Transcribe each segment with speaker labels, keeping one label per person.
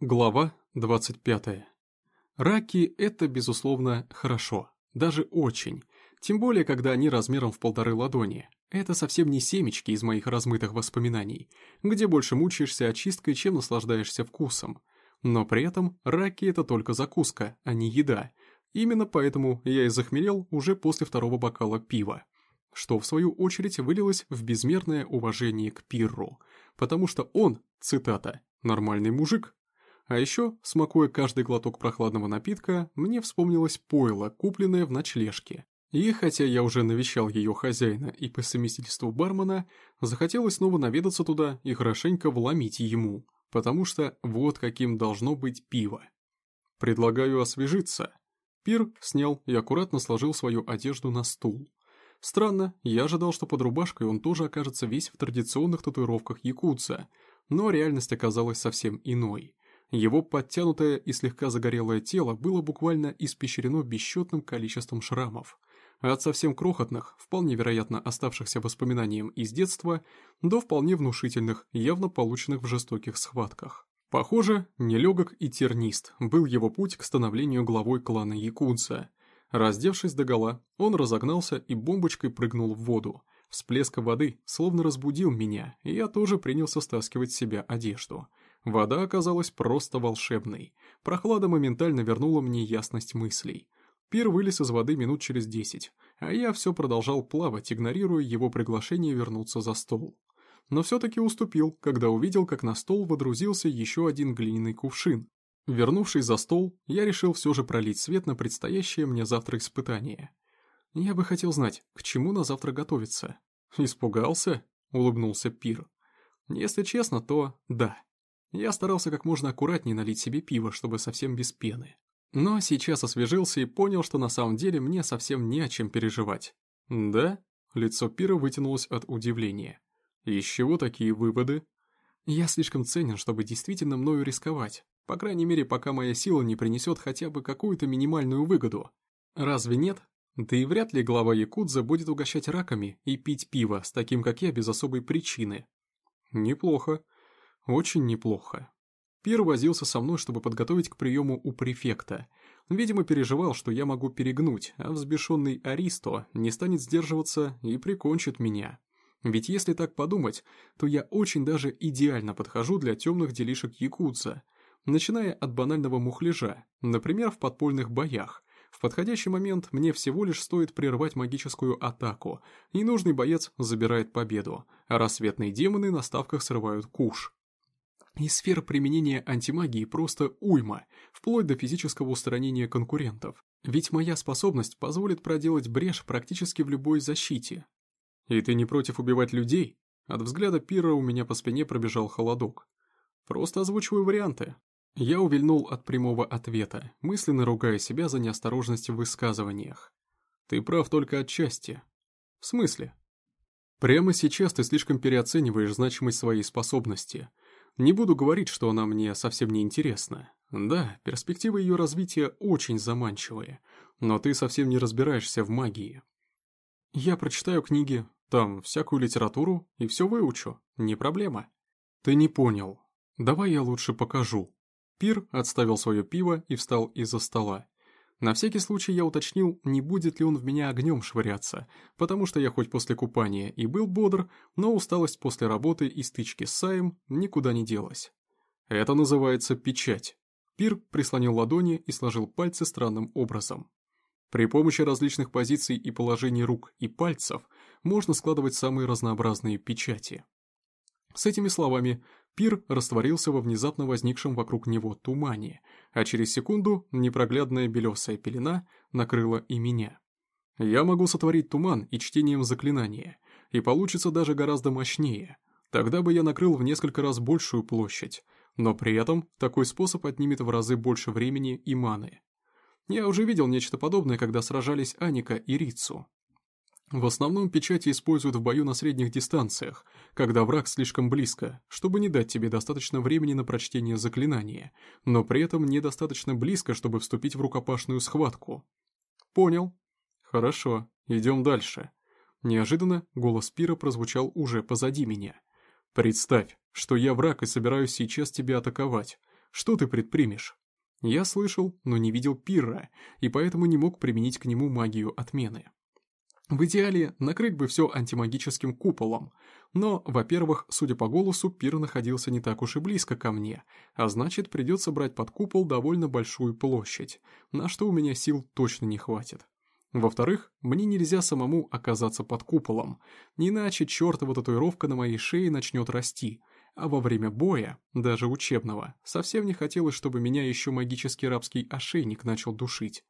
Speaker 1: Глава 25. Раки – это, безусловно, хорошо. Даже очень. Тем более, когда они размером в полторы ладони. Это совсем не семечки из моих размытых воспоминаний, где больше мучаешься очисткой, чем наслаждаешься вкусом. Но при этом раки – это только закуска, а не еда. Именно поэтому я и захмелел уже после второго бокала пива. Что, в свою очередь, вылилось в безмерное уважение к Пирру. Потому что он, цитата, «нормальный мужик», а еще, смакуя каждый глоток прохладного напитка, мне вспомнилось пойло, купленное в ночлежке. И хотя я уже навещал ее хозяина и по совместительству бармена, захотелось снова наведаться туда и хорошенько вломить ему, потому что вот каким должно быть пиво. Предлагаю освежиться. Пир снял и аккуратно сложил свою одежду на стул. Странно, я ожидал, что под рубашкой он тоже окажется весь в традиционных татуировках якутца, но реальность оказалась совсем иной. Его подтянутое и слегка загорелое тело было буквально испещрено бесчетным количеством шрамов. От совсем крохотных, вполне вероятно оставшихся воспоминанием из детства, до вполне внушительных, явно полученных в жестоких схватках. Похоже, нелегок и тернист был его путь к становлению главой клана Якунца. Раздевшись догола, он разогнался и бомбочкой прыгнул в воду. Всплеск воды словно разбудил меня, и я тоже принялся стаскивать с себя одежду. Вода оказалась просто волшебной. Прохлада моментально вернула мне ясность мыслей. Пир вылез из воды минут через десять, а я все продолжал плавать, игнорируя его приглашение вернуться за стол. Но все-таки уступил, когда увидел, как на стол водрузился еще один глиняный кувшин. Вернувшись за стол, я решил все же пролить свет на предстоящее мне завтра испытание. Я бы хотел знать, к чему на завтра готовиться. «Испугался?» — улыбнулся Пир. «Если честно, то да». Я старался как можно аккуратнее налить себе пиво, чтобы совсем без пены. Но сейчас освежился и понял, что на самом деле мне совсем не о чем переживать. «Да?» — лицо Пира вытянулось от удивления. «Из чего такие выводы?» «Я слишком ценен, чтобы действительно мною рисковать. По крайней мере, пока моя сила не принесет хотя бы какую-то минимальную выгоду. Разве нет? Да и вряд ли глава Якудза будет угощать раками и пить пиво с таким, как я, без особой причины». «Неплохо», очень неплохо. Пир возился со мной, чтобы подготовить к приему у префекта. Видимо, переживал, что я могу перегнуть, а взбешенный Аристо не станет сдерживаться и прикончит меня. Ведь если так подумать, то я очень даже идеально подхожу для темных делишек якутца, начиная от банального мухляжа, например, в подпольных боях. В подходящий момент мне всего лишь стоит прервать магическую атаку, и нужный боец забирает победу, а рассветные демоны на ставках срывают куш. И сфера применения антимагии просто уйма, вплоть до физического устранения конкурентов. Ведь моя способность позволит проделать брешь практически в любой защите. И ты не против убивать людей? От взгляда Пира у меня по спине пробежал холодок. Просто озвучиваю варианты. Я увильнул от прямого ответа, мысленно ругая себя за неосторожность в высказываниях. Ты прав только отчасти. В смысле? Прямо сейчас ты слишком переоцениваешь значимость своей способности – не буду говорить, что она мне совсем не интересна. Да, перспективы ее развития очень заманчивые, но ты совсем не разбираешься в магии. Я прочитаю книги, там всякую литературу и все выучу, не проблема. Ты не понял. Давай я лучше покажу. Пир отставил свое пиво и встал из-за стола. На всякий случай я уточнил, не будет ли он в меня огнем швыряться, потому что я хоть после купания и был бодр, но усталость после работы и стычки с Саем никуда не делась. Это называется печать. Пир прислонил ладони и сложил пальцы странным образом. При помощи различных позиций и положений рук и пальцев можно складывать самые разнообразные печати. С этими словами Пир растворился во внезапно возникшем вокруг него тумане, а через секунду непроглядная белесая пелена накрыла и меня. Я могу сотворить туман и чтением заклинания, и получится даже гораздо мощнее. Тогда бы я накрыл в несколько раз большую площадь, но при этом такой способ отнимет в разы больше времени и маны. Я уже видел нечто подобное, когда сражались Аника и Рицу. В основном печати используют в бою на средних дистанциях, когда враг слишком близко, чтобы не дать тебе достаточно времени на прочтение заклинания, но при этом недостаточно близко, чтобы вступить в рукопашную схватку. Понял. Хорошо, идем дальше. Неожиданно голос Пира прозвучал уже позади меня. Представь, что я враг и собираюсь сейчас тебя атаковать. Что ты предпримешь? Я слышал, но не видел Пирра, и поэтому не мог применить к нему магию отмены. В идеале накрыть бы все антимагическим куполом, но, во-первых, судя по голосу, Пир находился не так уж и близко ко мне, а значит придется брать под купол довольно большую площадь, на что у меня сил точно не хватит. Во-вторых, мне нельзя самому оказаться под куполом, не иначе чертова татуировка на моей шее начнет расти, а во время боя, даже учебного, совсем не хотелось, чтобы меня еще магический рабский ошейник начал душить.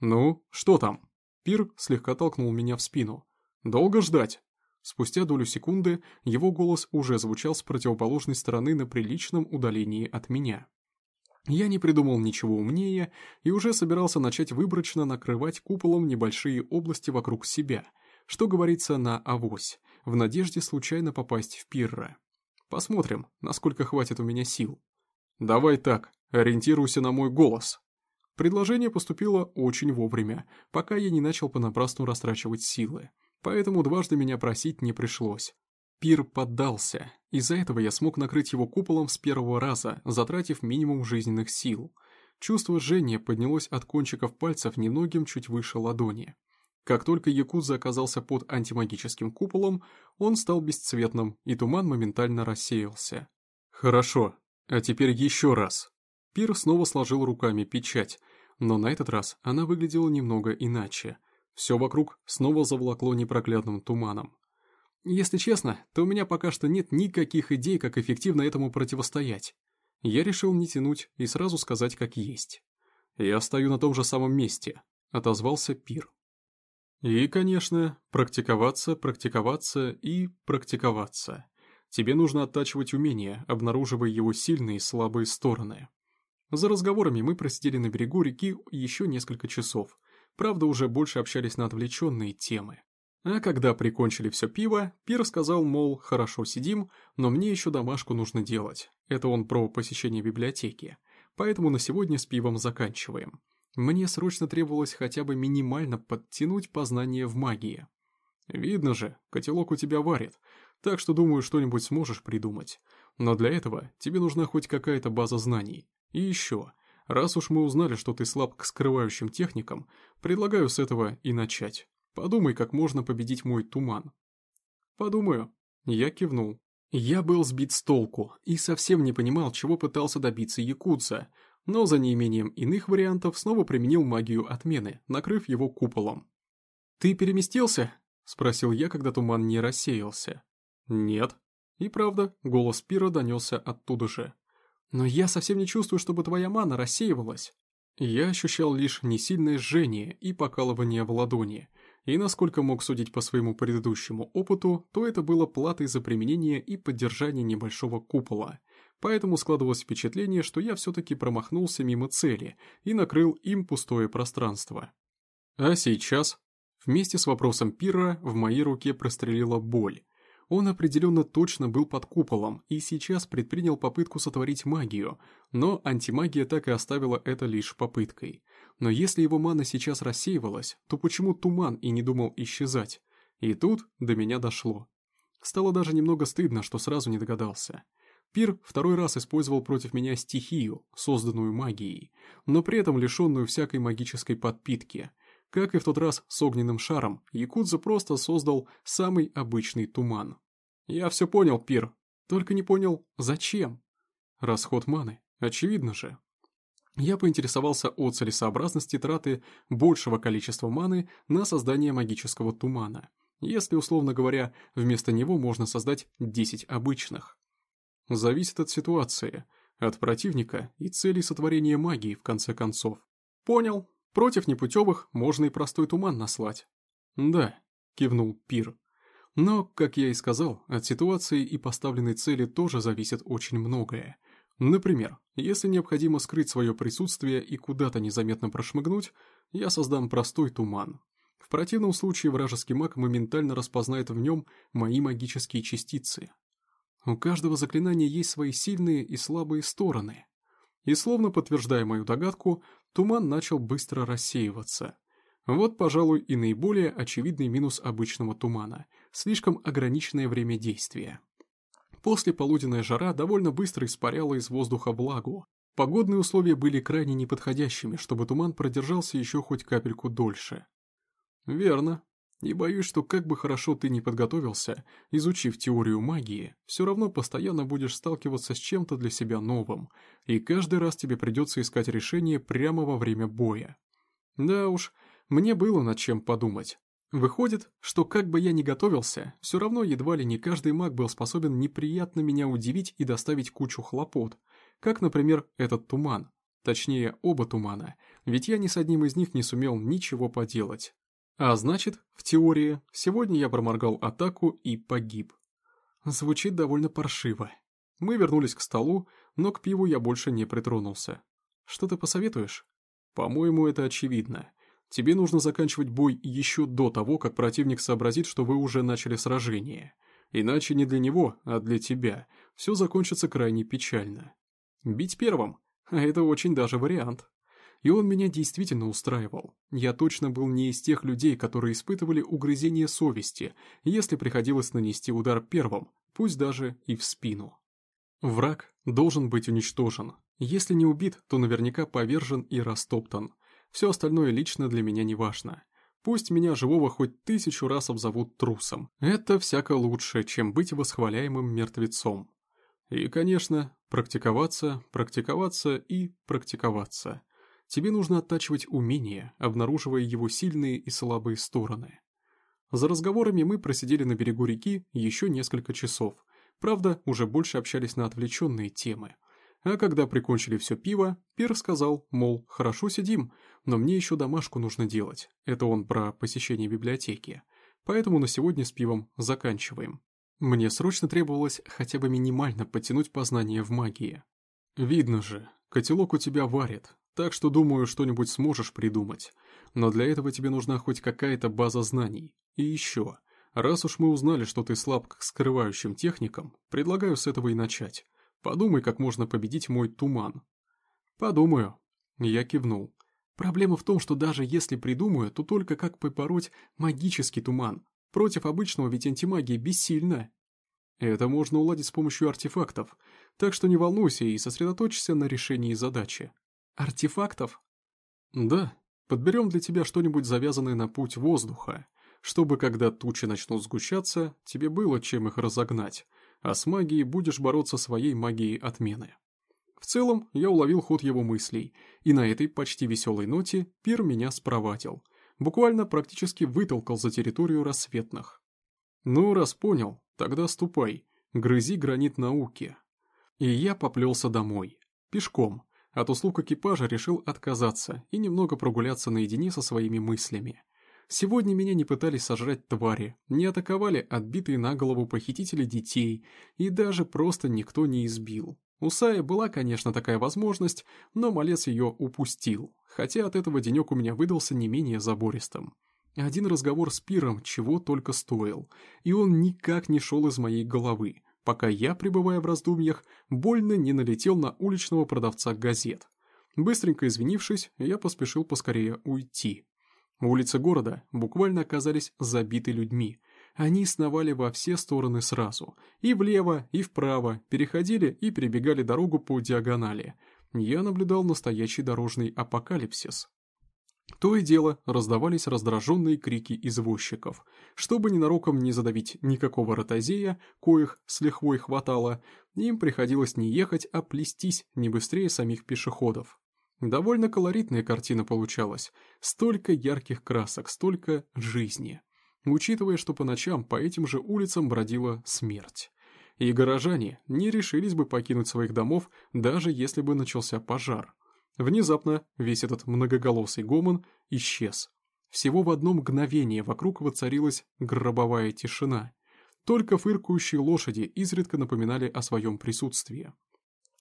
Speaker 1: «Ну, что там?» Пир слегка толкнул меня в спину. «Долго ждать?» Спустя долю секунды его голос уже звучал с противоположной стороны на приличном удалении от меня. Я не придумал ничего умнее и уже собирался начать выборочно накрывать куполом небольшие области вокруг себя, что говорится на авось, в надежде случайно попасть в пирра. Посмотрим, насколько хватит у меня сил. Давай так, ориентируйся на мой голос. Предложение поступило очень вовремя, пока я не начал понапрасну растрачивать силы, поэтому дважды меня просить не пришлось. Пир поддался, из-за этого я смог накрыть его куполом с первого раза, затратив минимум жизненных сил. Чувство жжения поднялось от кончиков пальцев немногим чуть выше ладони. Как только Якудза оказался под антимагическим куполом, он стал бесцветным, и туман моментально рассеялся. «Хорошо, а теперь еще раз», Пир снова сложил руками печать, но на этот раз она выглядела немного иначе. Все вокруг снова заволокло непроглядным туманом. Если честно, то у меня пока что нет никаких идей, как эффективно этому противостоять. Я решил не тянуть и сразу сказать, как есть. «Я стою на том же самом месте», — отозвался Пир. «И, конечно, практиковаться, практиковаться и практиковаться. Тебе нужно оттачивать умения, обнаруживая его сильные и слабые стороны. За разговорами мы просидели на берегу реки еще несколько часов. Правда, уже больше общались на отвлеченные темы. А когда прикончили все пиво, Пир сказал, мол, хорошо сидим, но мне еще домашку нужно делать. Это он про посещение библиотеки. Поэтому на сегодня с пивом заканчиваем. Мне срочно требовалось хотя бы минимально подтянуть познание в магии. Видно же, котелок у тебя варит, так что думаю, что-нибудь сможешь придумать. Но для этого тебе нужна хоть какая-то база знаний. И еще, раз уж мы узнали, что ты слаб к скрывающим техникам, предлагаю с этого и начать. Подумай, как можно победить мой туман. Подумаю. Я кивнул. Я был сбит с толку и совсем не понимал, чего пытался добиться Якудза, но за неимением иных вариантов снова применил магию отмены, накрыв его куполом. «Ты переместился?» — спросил я, когда туман не рассеялся. «Нет». И правда, голос Пира донесся оттуда же. Но я совсем не чувствую, чтобы твоя мана рассеивалась. Я ощущал лишь несильное жжение и покалывание в ладони, и насколько мог судить по своему предыдущему опыту, то это было платой за применение и поддержание небольшого купола, поэтому складывалось впечатление, что я все-таки промахнулся мимо цели и накрыл им пустое пространство. А сейчас? Вместе с вопросом Пира в моей руке прострелила боль, он определенно точно был под куполом и сейчас предпринял попытку сотворить магию, но антимагия так и оставила это лишь попыткой. Но если его мана сейчас рассеивалась, то почему туман и не думал исчезать? И тут до меня дошло. Стало даже немного стыдно, что сразу не догадался. Пир второй раз использовал против меня стихию, созданную магией, но при этом лишенную всякой магической подпитки – как и в тот раз с огненным шаром, Якудза просто создал самый обычный туман. Я все понял, Пир, только не понял, зачем? Расход маны, очевидно же. Я поинтересовался о целесообразности траты большего количества маны на создание магического тумана, если, условно говоря, вместо него можно создать 10 обычных. Зависит от ситуации, от противника и целей сотворения магии, в конце концов. Понял, Против непутевых можно и простой туман наслать. Да, кивнул Пир. Но, как я и сказал, от ситуации и поставленной цели тоже зависит очень многое. Например, если необходимо скрыть свое присутствие и куда-то незаметно прошмыгнуть, я создам простой туман. В противном случае вражеский маг моментально распознает в нем мои магические частицы. У каждого заклинания есть свои сильные и слабые стороны. И словно подтверждая мою догадку, туман начал быстро рассеиваться. Вот, пожалуй, и наиболее очевидный минус обычного тумана – слишком ограниченное время действия. После полуденная жара довольно быстро испаряла из воздуха влагу, Погодные условия были крайне неподходящими, чтобы туман продержался еще хоть капельку дольше. Верно. И боюсь, что как бы хорошо ты ни подготовился, изучив теорию магии, все равно постоянно будешь сталкиваться с чем-то для себя новым, и каждый раз тебе придется искать решение прямо во время боя. Да уж, мне было над чем подумать. Выходит, что как бы я ни готовился, все равно едва ли не каждый маг был способен неприятно меня удивить и доставить кучу хлопот, как, например, этот туман. Точнее, оба тумана, ведь я ни с одним из них не сумел ничего поделать. А значит, в теории, сегодня я проморгал атаку и погиб. Звучит довольно паршиво. Мы вернулись к столу, но к пиву я больше не притронулся. Что ты посоветуешь? По-моему, это очевидно. Тебе нужно заканчивать бой еще до того, как противник сообразит, что вы уже начали сражение. Иначе не для него, а для тебя. Все закончится крайне печально. Бить первым? А это очень даже вариант. И он меня действительно устраивал. Я точно был не из тех людей, которые испытывали угрызение совести, если приходилось нанести удар первым, пусть даже и в спину. Враг должен быть уничтожен. Если не убит, то наверняка повержен и растоптан. Все остальное лично для меня не важно. Пусть меня живого хоть тысячу раз обзовут трусом. Это всяко лучше, чем быть восхваляемым мертвецом. И, конечно, практиковаться, практиковаться и практиковаться. Тебе нужно оттачивать умения, обнаруживая его сильные и слабые стороны. За разговорами мы просидели на берегу реки еще несколько часов. Правда, уже больше общались на отвлеченные темы. А когда прикончили все пиво, Пир сказал, мол, хорошо сидим, но мне еще домашку нужно делать. Это он про посещение библиотеки. Поэтому на сегодня с пивом заканчиваем. Мне срочно требовалось хотя бы минимально подтянуть познание в магии. Видно же, котелок у тебя варит, так что думаю, что-нибудь сможешь придумать. Но для этого тебе нужна хоть какая-то база знаний. И еще, раз уж мы узнали, что ты слаб к скрывающим техникам, предлагаю с этого и начать. Подумай, как можно победить мой туман. Подумаю. Я кивнул. Проблема в том, что даже если придумаю, то только как побороть магический туман, Против обычного ведь антимагия бессильна. Это можно уладить с помощью артефактов, так что не волнуйся и сосредоточься на решении задачи. Артефактов? Да, подберем для тебя что-нибудь завязанное на путь воздуха, чтобы, когда тучи начнут сгущаться, тебе было чем их разогнать, а с магией будешь бороться своей магией отмены. В целом, я уловил ход его мыслей, и на этой почти веселой ноте Пир меня спровадил – буквально практически вытолкал за территорию рассветных. Ну, раз понял, тогда ступай, грызи гранит науки. И я поплелся домой, пешком, от услуг экипажа решил отказаться и немного прогуляться наедине со своими мыслями. Сегодня меня не пытались сожрать твари, не атаковали отбитые на голову похитители детей, и даже просто никто не избил. У Саи была, конечно, такая возможность, но малец ее упустил, хотя от этого денек у меня выдался не менее забористым. Один разговор с Пиром чего только стоил, и он никак не шел из моей головы, пока я, пребывая в раздумьях, больно не налетел на уличного продавца газет. Быстренько извинившись, я поспешил поскорее уйти. Улицы города буквально оказались забиты людьми, они сновали во все стороны сразу, и влево, и вправо, переходили и перебегали дорогу по диагонали. Я наблюдал настоящий дорожный апокалипсис. То и дело раздавались раздраженные крики извозчиков. Чтобы ненароком не задавить никакого ротозея, коих с лихвой хватало, им приходилось не ехать, а плестись не быстрее самих пешеходов. Довольно колоритная картина получалась. Столько ярких красок, столько жизни учитывая, что по ночам по этим же улицам бродила смерть. И горожане не решились бы покинуть своих домов, даже если бы начался пожар. Внезапно весь этот многоголосый гомон исчез. Всего в одно мгновение вокруг воцарилась гробовая тишина. Только фыркающие лошади изредка напоминали о своем присутствии.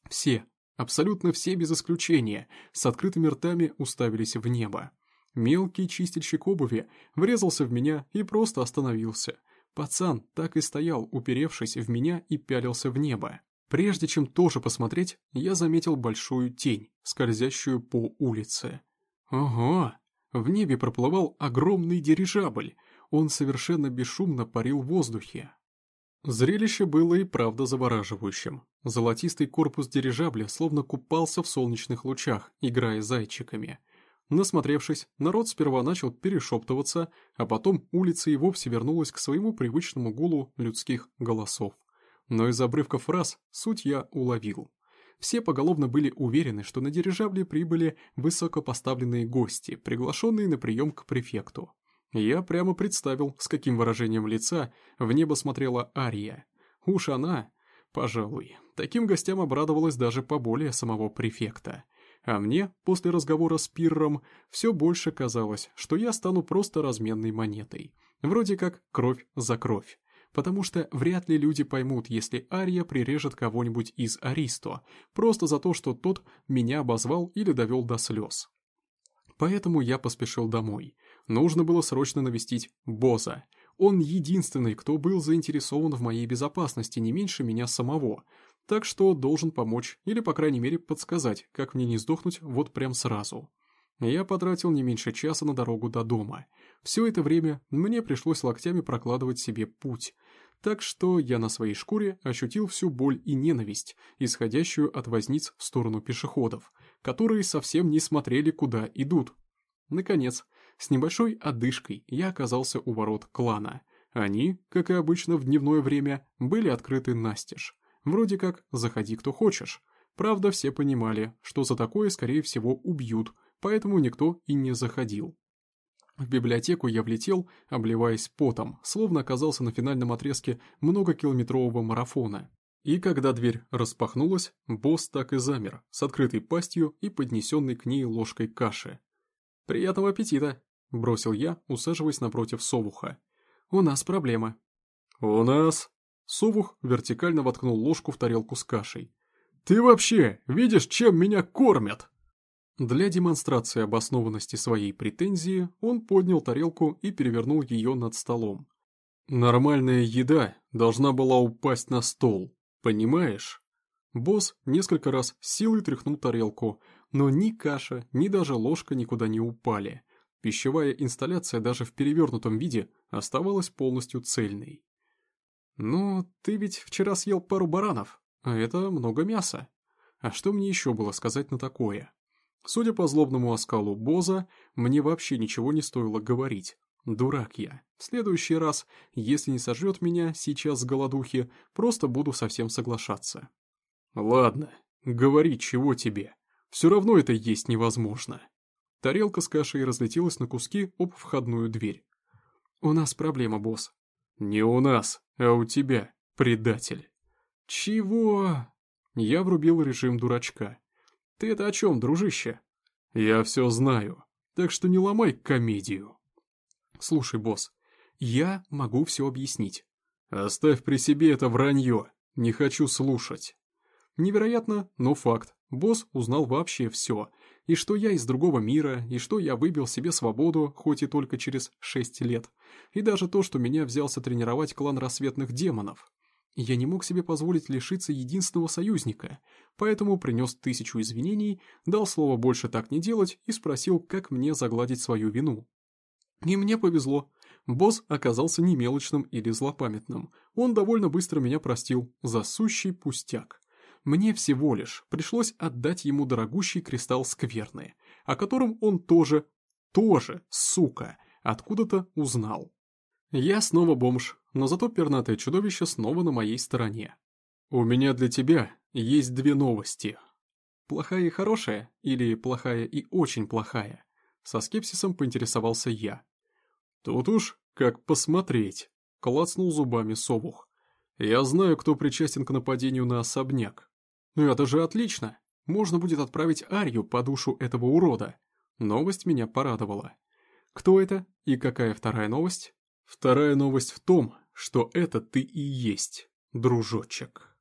Speaker 1: Все, абсолютно все без исключения, с открытыми ртами уставились в небо. Мелкий чистильщик обуви врезался в меня и просто остановился. Пацан так и стоял, уперевшись в меня и пялился в небо. Прежде чем тоже посмотреть, я заметил большую тень, скользящую по улице. Ого! В небе проплывал огромный дирижабль. Он совершенно бесшумно парил в воздухе. Зрелище было и правда завораживающим. Золотистый корпус дирижабля словно купался в солнечных лучах, играя зайчиками. Насмотревшись, народ сперва начал перешептываться, а потом улица и вовсе вернулась к своему привычному гулу людских голосов. Но из обрывков фраз суть я уловил. Все поголовно были уверены, что на дирижабле прибыли высокопоставленные гости, приглашенные на прием к префекту. Я прямо представил, с каким выражением лица в небо смотрела Ария. Уж она, пожалуй, таким гостям обрадовалась даже поболее самого префекта. А мне, после разговора с Пирром, все больше казалось, что я стану просто разменной монетой. Вроде как кровь за кровь потому что вряд ли люди поймут, если Ария прирежет кого-нибудь из Аристо, просто за то, что тот меня обозвал или довел до слез. Поэтому я поспешил домой. Нужно было срочно навестить Боза. Он единственный, кто был заинтересован в моей безопасности не меньше меня самого, так что должен помочь или, по крайней мере, подсказать, как мне не сдохнуть вот прям сразу. Я потратил не меньше часа на дорогу до дома. Все это время мне пришлось локтями прокладывать себе путь, так что я на своей шкуре ощутил всю боль и ненависть, исходящую от возниц в сторону пешеходов, которые совсем не смотрели, куда идут. Наконец, с небольшой одышкой я оказался у ворот клана. Они, как и обычно в дневное время, были открыты настежь. Вроде как «заходи, кто хочешь». Правда, все понимали, что за такое, скорее всего, убьют, поэтому никто и не заходил. В библиотеку я влетел, обливаясь потом, словно оказался на финальном отрезке многокилометрового марафона. И когда дверь распахнулась, босс так и замер, с открытой пастью и поднесенной к ней ложкой каши. «Приятного аппетита!» – бросил я, усаживаясь напротив совуха. «У нас проблема». «У нас?» Совух вертикально воткнул ложку в тарелку с кашей. «Ты вообще видишь, чем меня кормят?» Для демонстрации обоснованности своей претензии он поднял тарелку и перевернул ее над столом. «Нормальная еда должна была упасть на стол, понимаешь?» Босс несколько раз силой тряхнул тарелку, но ни каша, ни даже ложка никуда не упали. Пищевая инсталляция даже в перевернутом виде оставалась полностью цельной. «Ну, ты ведь вчера съел пару баранов, а это много мяса. А что мне еще было сказать на такое?» Судя по злобному оскалу Боза, мне вообще ничего не стоило говорить. Дурак я. В следующий раз, если не сожрет меня сейчас с голодухи, просто буду совсем соглашаться. Ладно, говори, чего тебе. Все равно это есть невозможно. Тарелка с кашей разлетелась на куски об входную дверь. У нас проблема, босс. Не у нас, а у тебя, предатель. Чего? Я врубил режим дурачка. Ты это о чем, дружище? Я все знаю, так что не ломай комедию. Слушай, босс, я могу все объяснить. Оставь при себе это вранье, не хочу слушать. Невероятно, но факт. Босс узнал вообще все. И что я из другого мира, и что я выбил себе свободу, хоть и только через шесть лет. И даже то, что меня взялся тренировать клан рассветных демонов. Я не мог себе позволить лишиться единственного союзника, поэтому принес тысячу извинений, дал слово больше так не делать и спросил, как мне загладить свою вину. И мне повезло. Босс оказался не мелочным или злопамятным. Он довольно быстро меня простил за сущий пустяк. Мне всего лишь пришлось отдать ему дорогущий кристалл скверны, о котором он тоже, тоже, сука, откуда-то узнал. Я снова бомж, но зато пернатое чудовище снова на моей стороне. У меня для тебя есть две новости. Плохая и хорошая, или плохая и очень плохая? Со скепсисом поинтересовался я. Тут уж как посмотреть, клацнул зубами совух. Я знаю, кто причастен к нападению на особняк. Ну это же отлично. Можно будет отправить Арью по душу этого урода. Новость меня порадовала. Кто это и какая вторая новость? Вторая новость в том, что это ты и есть, дружочек.